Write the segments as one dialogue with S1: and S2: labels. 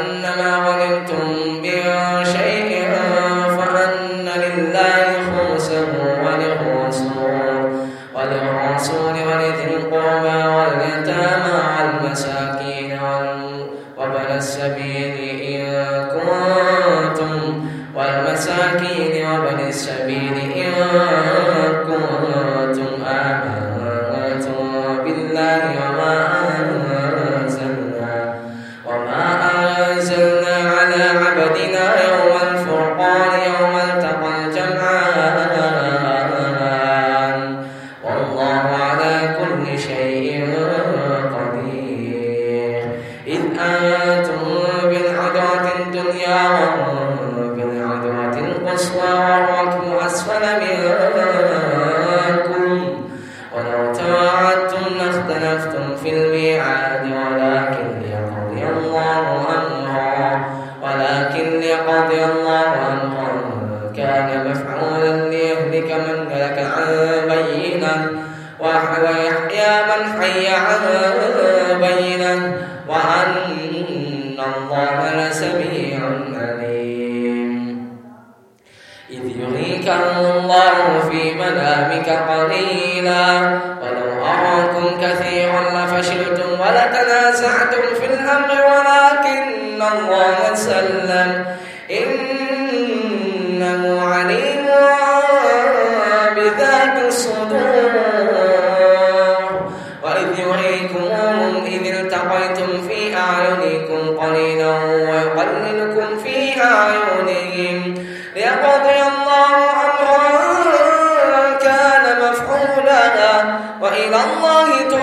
S1: أن ما غنمتم أنتم بالعدوة الدنيا وهم بالعدوة القصوى والركب أسفل منكم. ولو تواعدتم لاختلفتم في الميعاد ولكن ليقضي الله أمرا. ولكن ليقضي الله أمرا. كان مفعولا ليهلك من هلك عن بينة. ويحيى من حي عن بينة. الله في منامك قليلا. ولو أراكم كثيرا لفشلتم ولتنازعتم في الأمر ولكن الله سلم. إنه عليم بذات الصدور. وإذ يريكمهم إذ التقيتم في أعينكم قليلا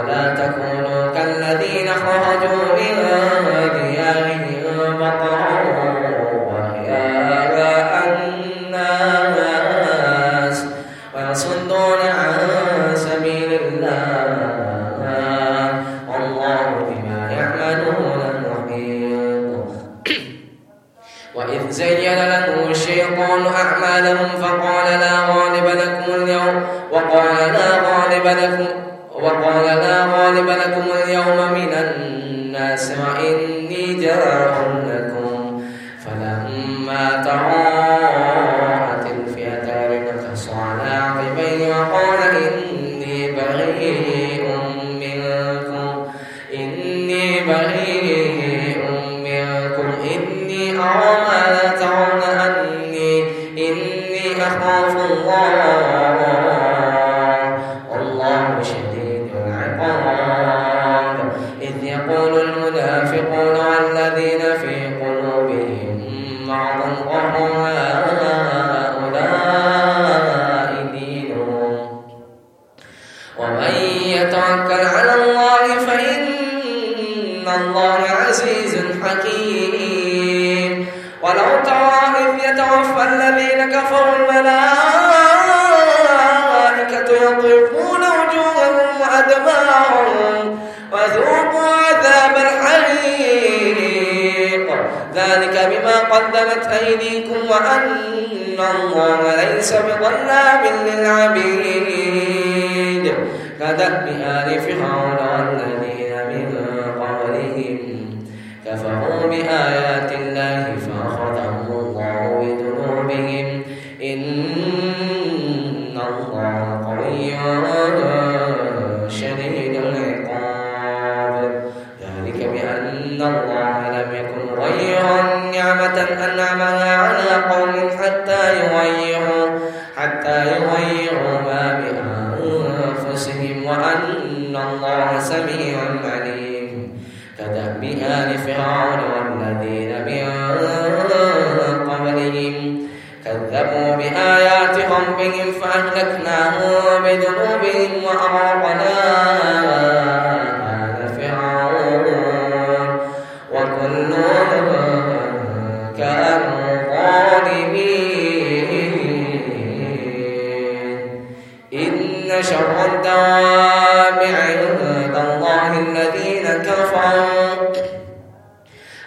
S1: ولا تكونوا كالذين خرجوا من ديارهم بطرا وحياء الناس ويصدون عن سبيل الله. والله بما يعملون محيط. وإذ زين لهم الشيطان أعمالهم فقال لا غالب لكم اليوم وقال لا غالب لكم وقال لا غالب لكم اليوم من الناس وإني جار الذين عملت أيديكم وأن الله ليس بظلام للعبيد. كدأب آل فرعون الذي أنعمها على قوم حتى يغيروا حتى يغيروا ما بأنفسهم وأن الله سميع عليم. كدأب آل فرعون والذين من قبلهم كذبوا بآيات ربهم فأهلكناهم بذنوبهم وأغرقنا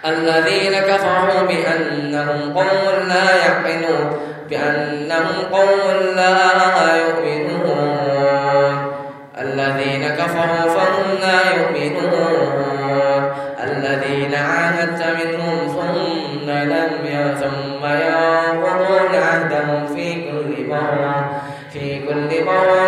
S1: الذين كفروا بأنهم قوم لا يعقلون بأنهم قوم لا يؤمنون. الذين كفروا فهم لا يؤمنون. الذين عاهدت منهم ثم لم ثم ينقضون عهدهم في كل مرة في كل مرة.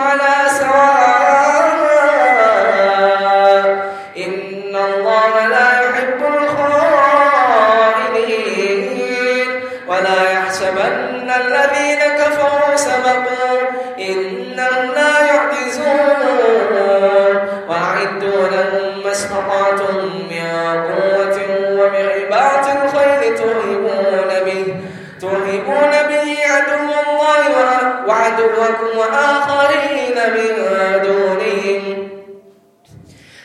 S1: على سواء. إن الله لا يحب الخائنين. ولا يحسبن الذين كفروا سبقوا. إنهم لا يعجزون. وأعدوا لهم ما استطعتم قوة وبعباد الخير ترهبون به. ترهبون وعدوكم وآخرين من دونهم.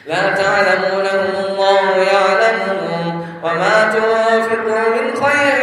S1: لا تعلمونهم الله يعلمهم. وما تنفقوا من خير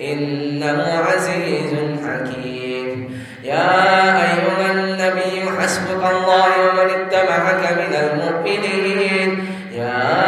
S1: إنه عزيز حكيم. يا أيها النبي حسبك الله ومن اتبعك من المؤمنين. يا